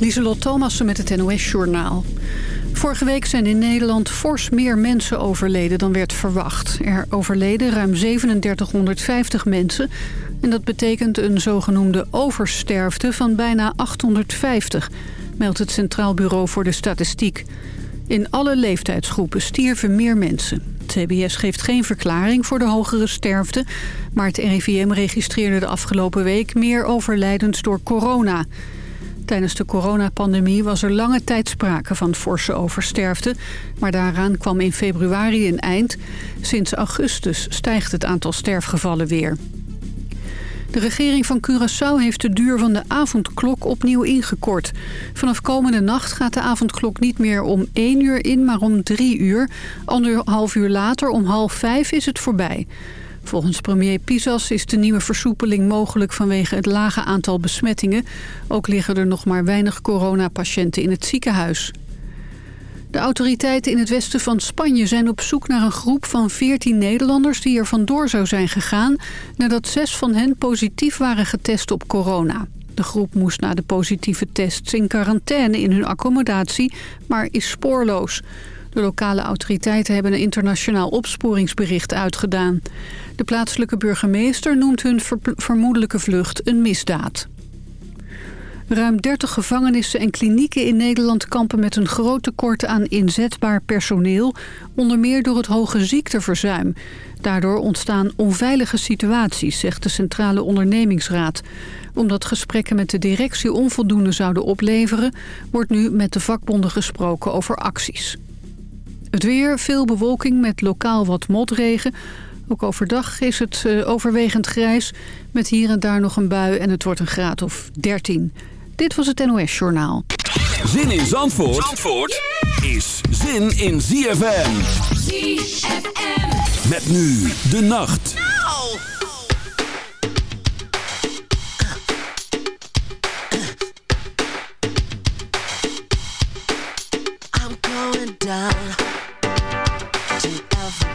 Lieselot Thomassen met het NOS-journaal. Vorige week zijn in Nederland fors meer mensen overleden dan werd verwacht. Er overleden ruim 3750 mensen. En dat betekent een zogenoemde oversterfte van bijna 850, meldt het Centraal Bureau voor de Statistiek. In alle leeftijdsgroepen stierven meer mensen. CBS geeft geen verklaring voor de hogere sterfte... maar het RIVM registreerde de afgelopen week meer overlijdens door corona... Tijdens de coronapandemie was er lange tijd sprake van forse oversterfte. Maar daaraan kwam in februari een eind. Sinds augustus stijgt het aantal sterfgevallen weer. De regering van Curaçao heeft de duur van de avondklok opnieuw ingekort. Vanaf komende nacht gaat de avondklok niet meer om 1 uur in, maar om 3 uur. Anderhalf uur later, om half 5, is het voorbij. Volgens premier Pisas is de nieuwe versoepeling mogelijk vanwege het lage aantal besmettingen. Ook liggen er nog maar weinig coronapatiënten in het ziekenhuis. De autoriteiten in het westen van Spanje zijn op zoek naar een groep van 14 Nederlanders die er vandoor zou zijn gegaan nadat zes van hen positief waren getest op corona. De groep moest na de positieve tests in quarantaine in hun accommodatie, maar is spoorloos. De lokale autoriteiten hebben een internationaal opsporingsbericht uitgedaan. De plaatselijke burgemeester noemt hun vermoedelijke vlucht een misdaad. Ruim 30 gevangenissen en klinieken in Nederland kampen met een groot tekort aan inzetbaar personeel, onder meer door het hoge ziekteverzuim. Daardoor ontstaan onveilige situaties, zegt de Centrale Ondernemingsraad. Omdat gesprekken met de directie onvoldoende zouden opleveren, wordt nu met de vakbonden gesproken over acties. Het weer, veel bewolking met lokaal wat motregen. Ook overdag is het uh, overwegend grijs, met hier en daar nog een bui en het wordt een graad of 13. Dit was het NOS Journaal. Zin in Zandvoort, Zandvoort is zin in ZFM. ZFM. Met nu de nacht. I'm going down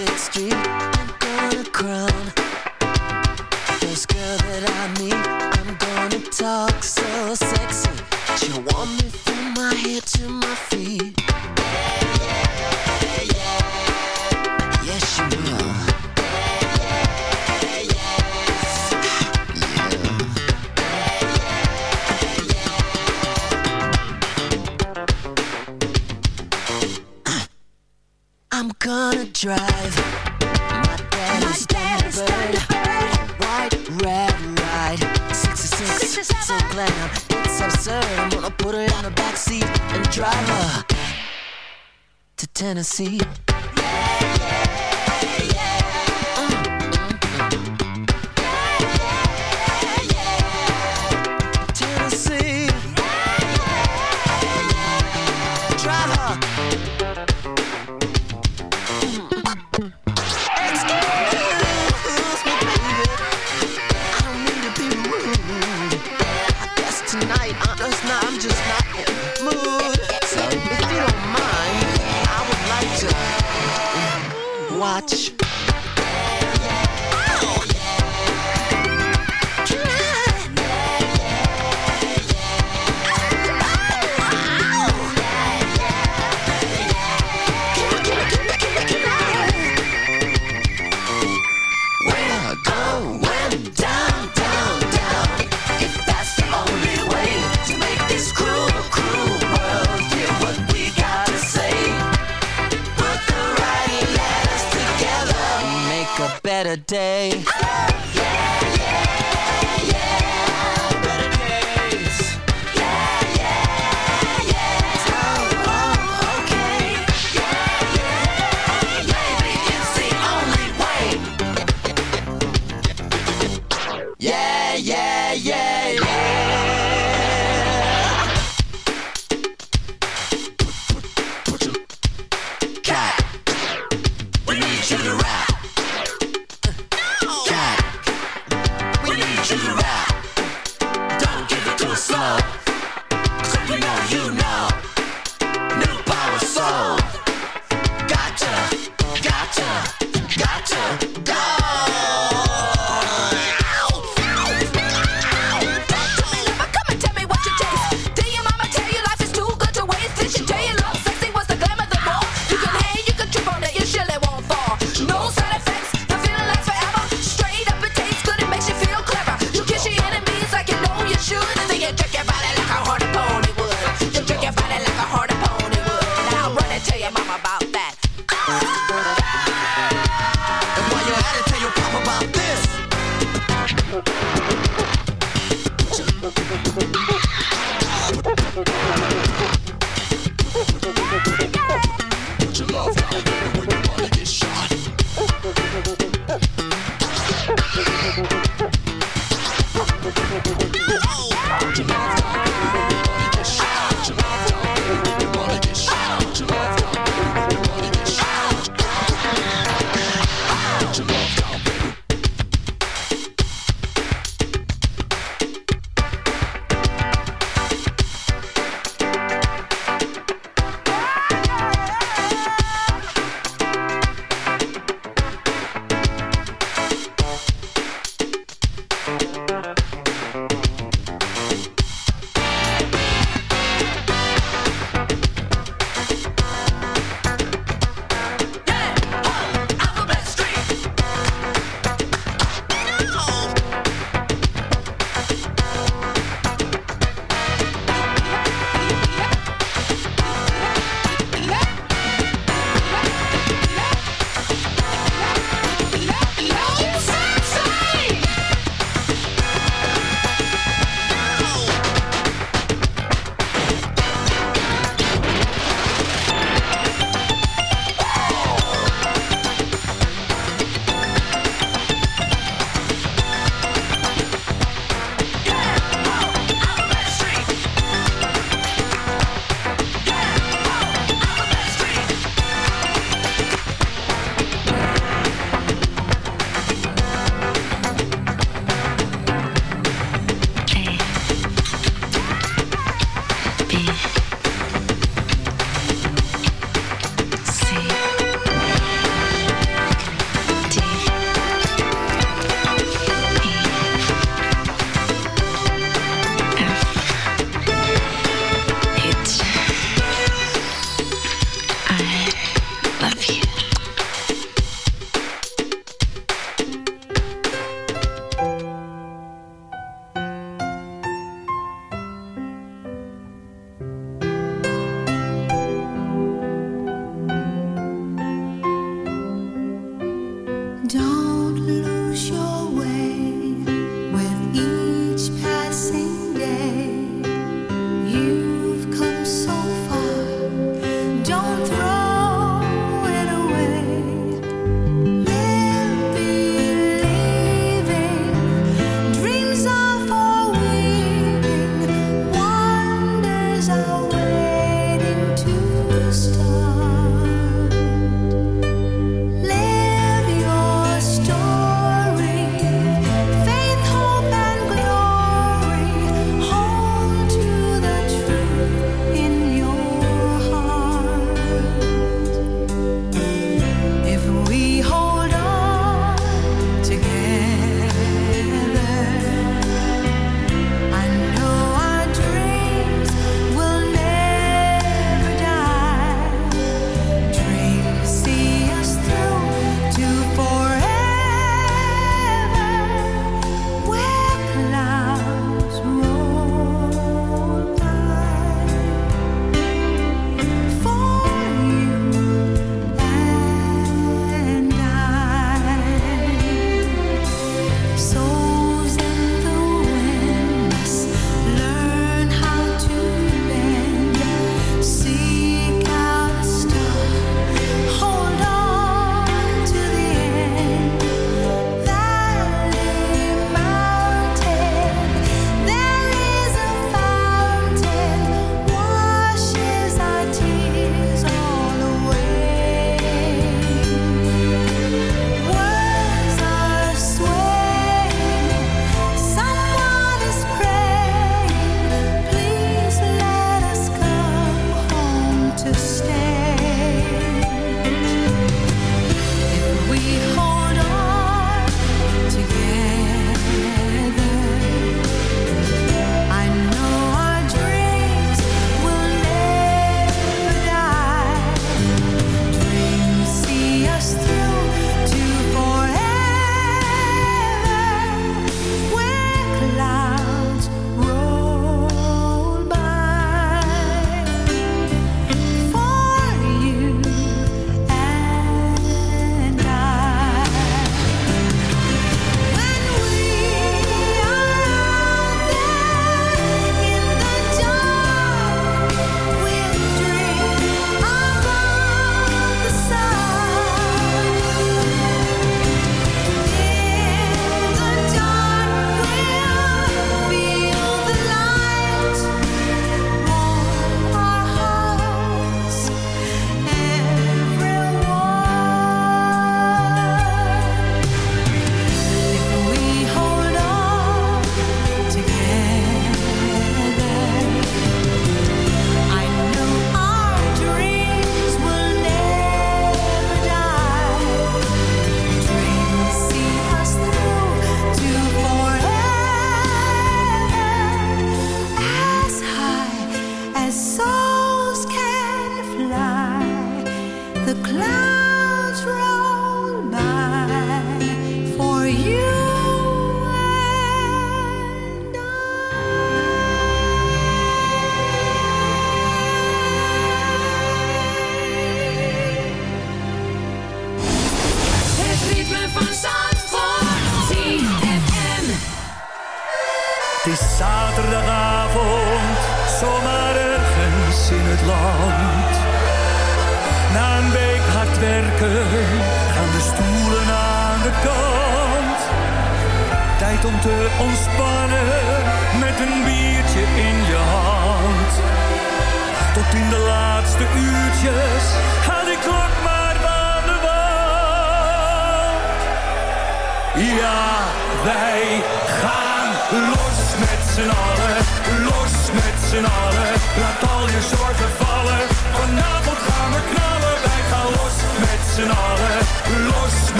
It's Street. Tennessee.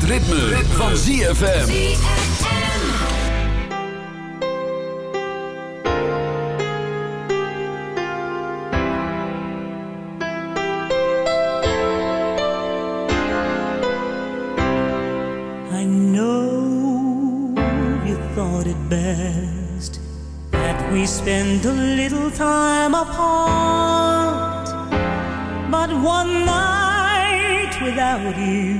het ritme, ritme. van ZFM. I know you thought it best that we spend a little time apart, but one night without you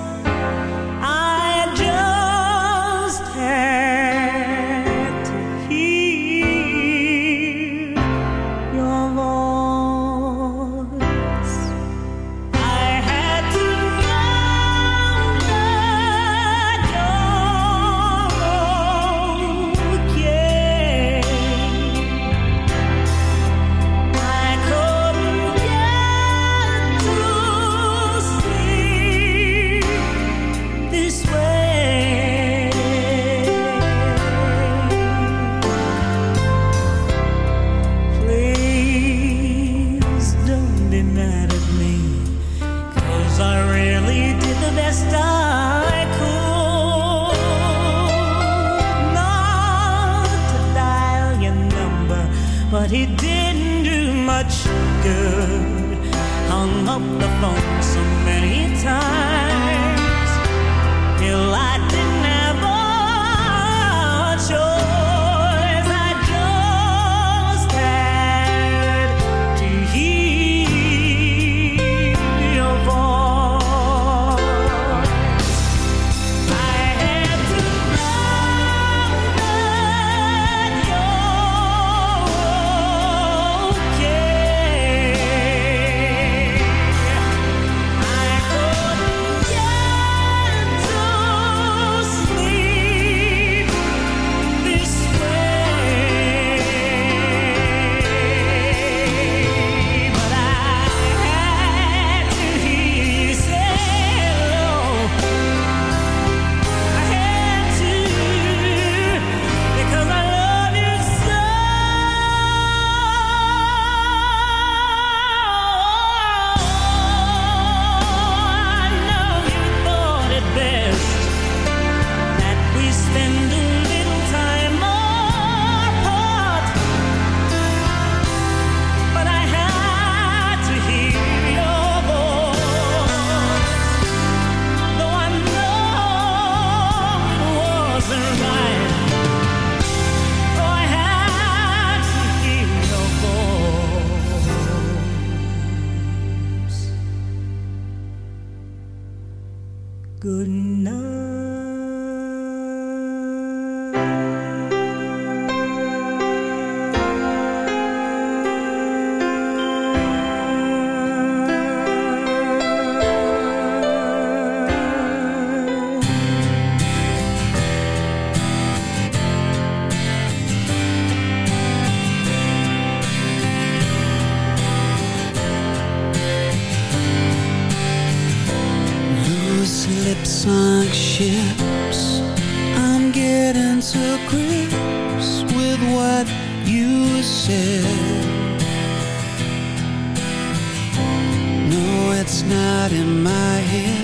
in my head.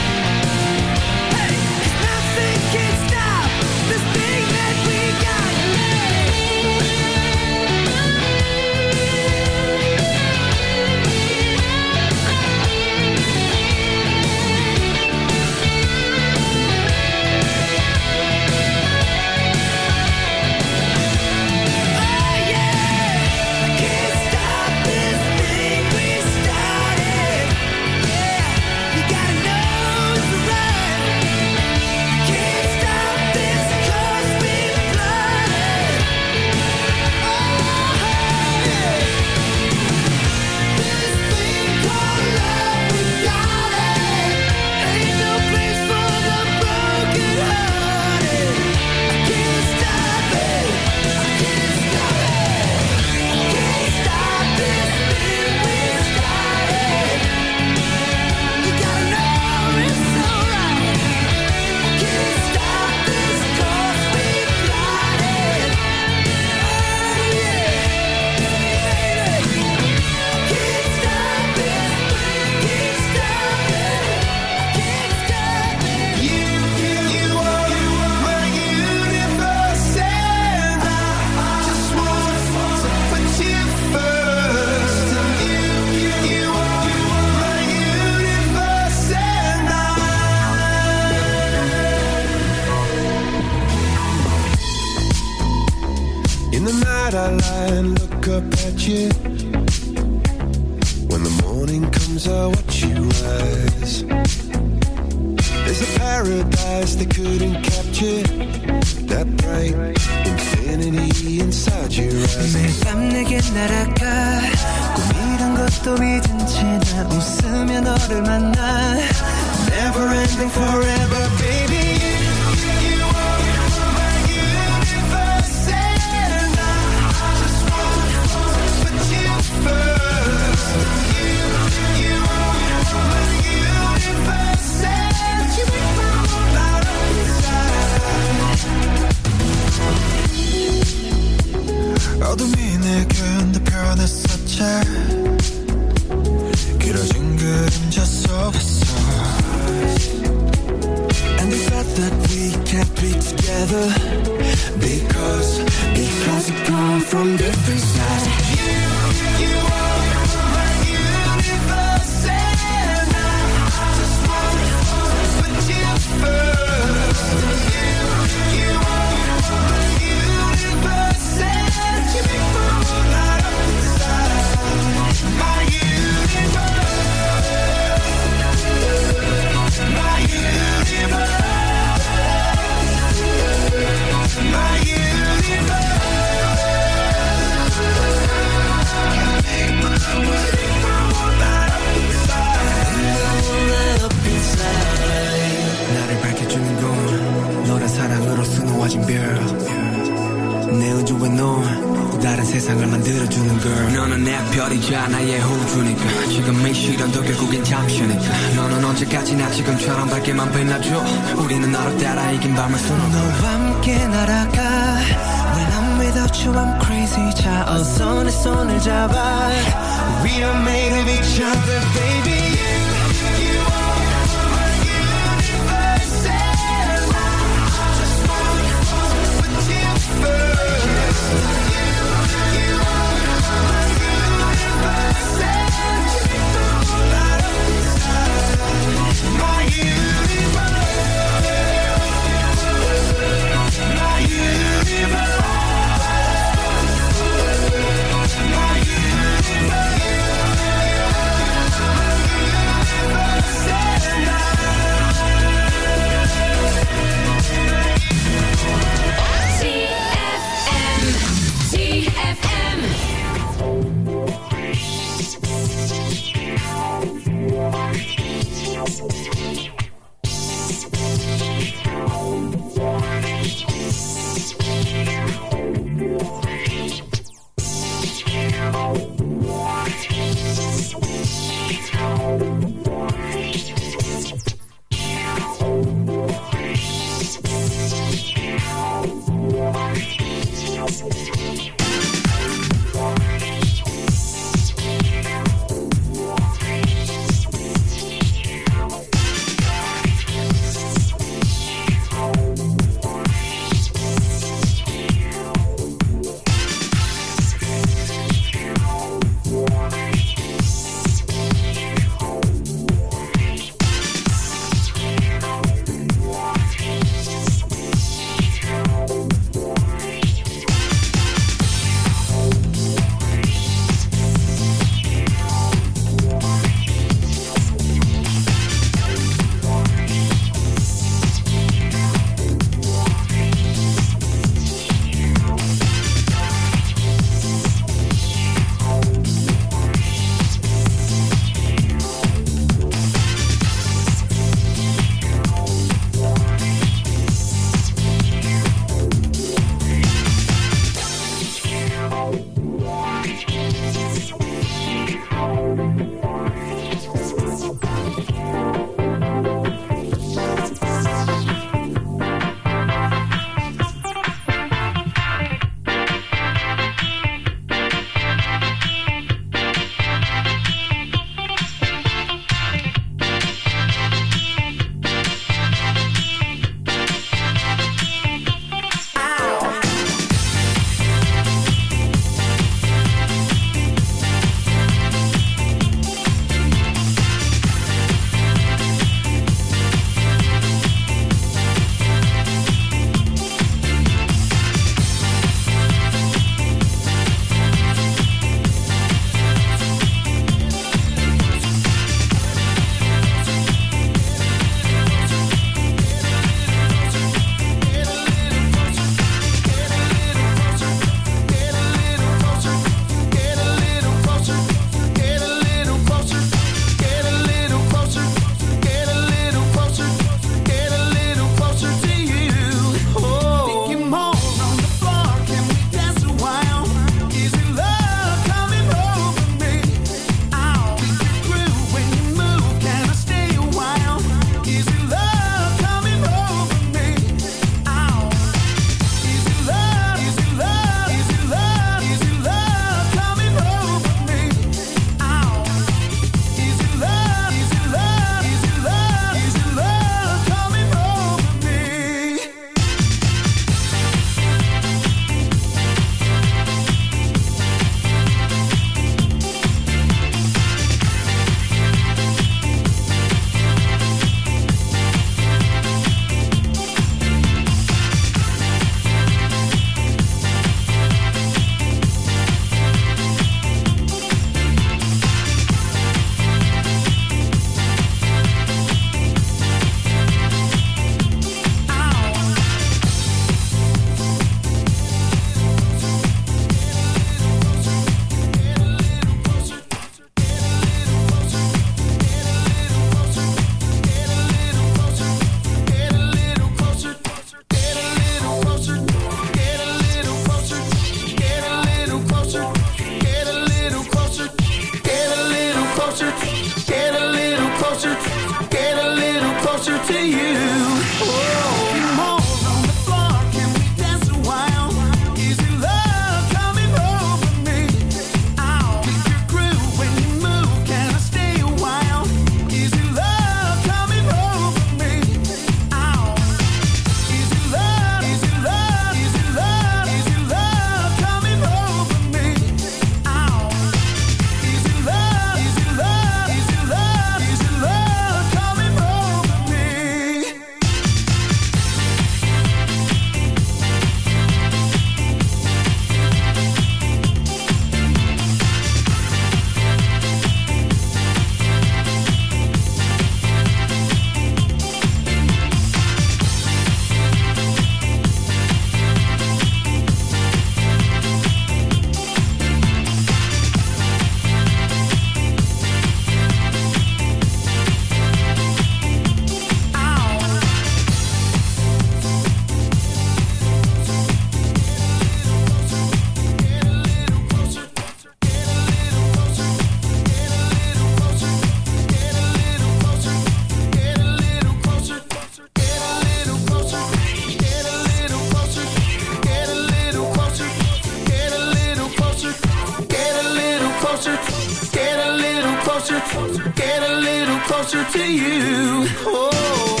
Closer, get a little closer to you. Oh.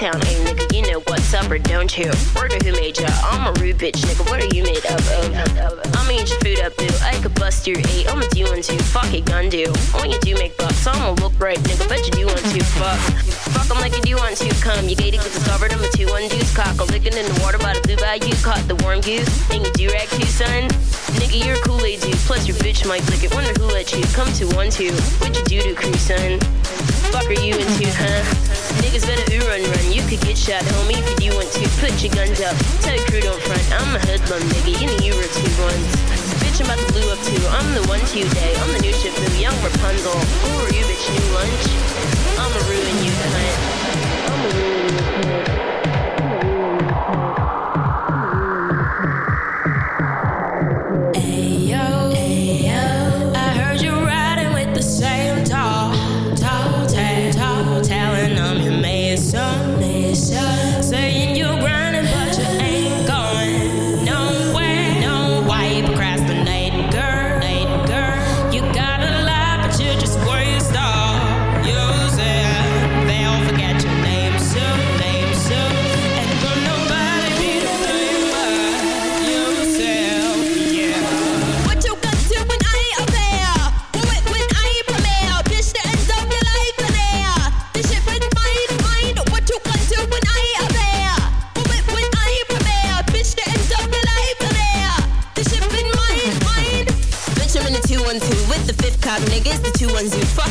Uptown A nigga. You know what's up or don't you? Word who made ya? I'm a rude bitch nigga. What are you made up of? I'ma eat your food up, boo. I could bust your eight. I'm a do one two. Fuck it, gun do. When you do make bucks, I'ma look right, nigga. Bet you do want to. Fuck. 'Em like you do want to. Come, you gated, get discovered. I'm a two one deuce cock. A licking in the water by the blue bayou. Caught the warm goose. And you do rag too, son. Nigga, you're a Kool-Aid dude. Plus your bitch might lick it. Wonder who let you come to one two. What you do to crew, son? Fuck are you into, huh? Niggas better ooh run run. You could get shot, homie, if you do want to. Put your guns up. Tell your crew don't front. I'm a hoodlum, nigga. You know you were two ones. Bitch, I'm about to blue up too. I'm the one to you day. I'm the new new young Rapunzel. Who are you, bitch? New lunch? I'ma ruin you, cunt. I'ma ruin you, cunt.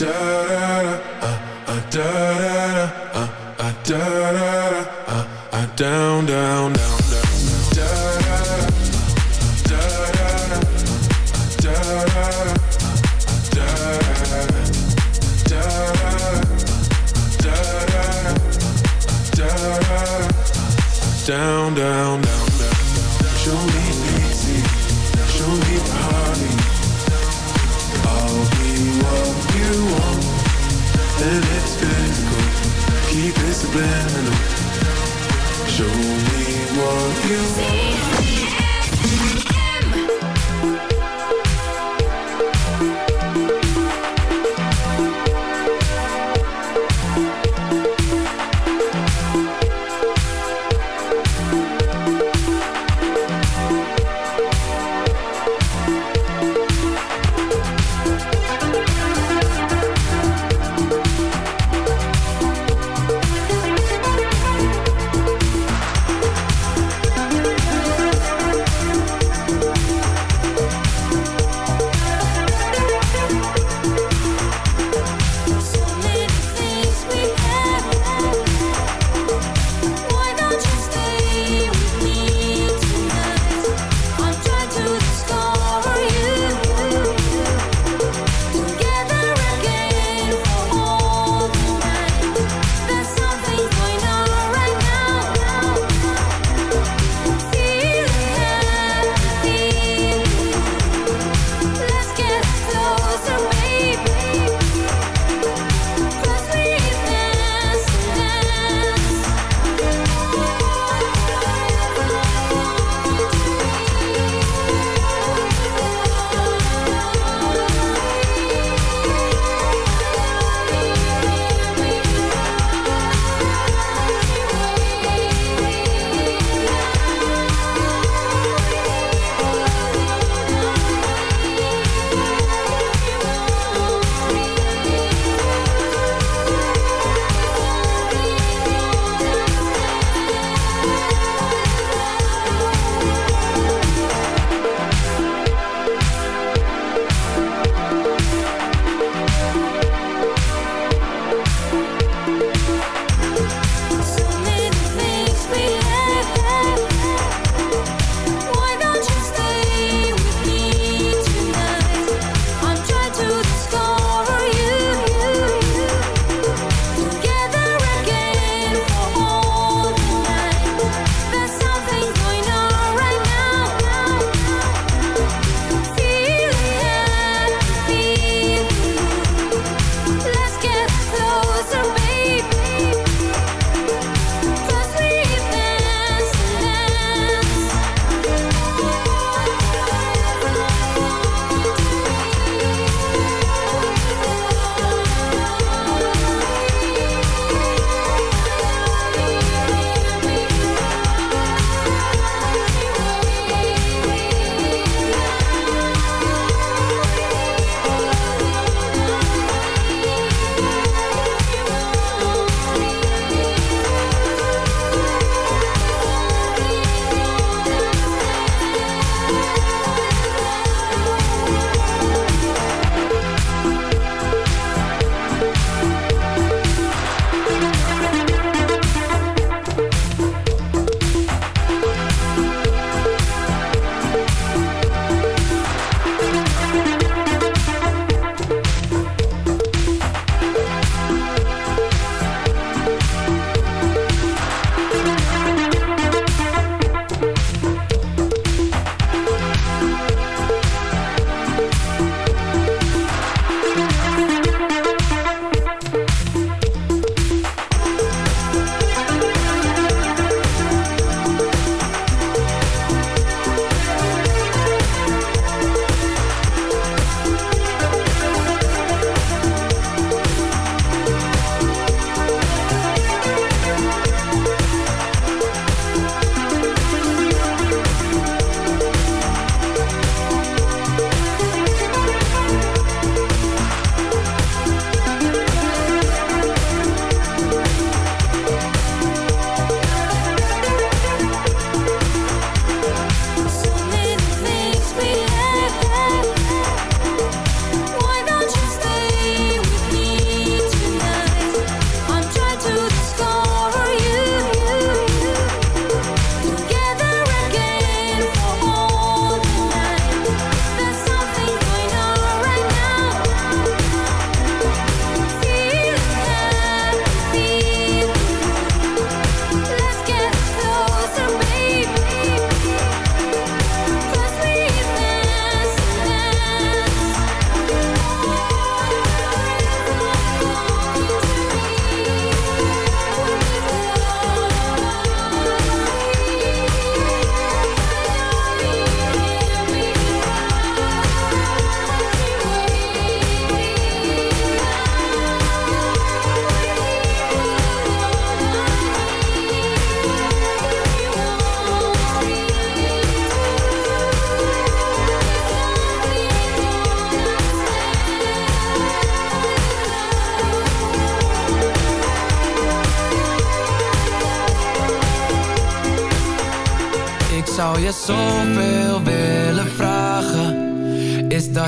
Uh, uh, uh, down, down, down.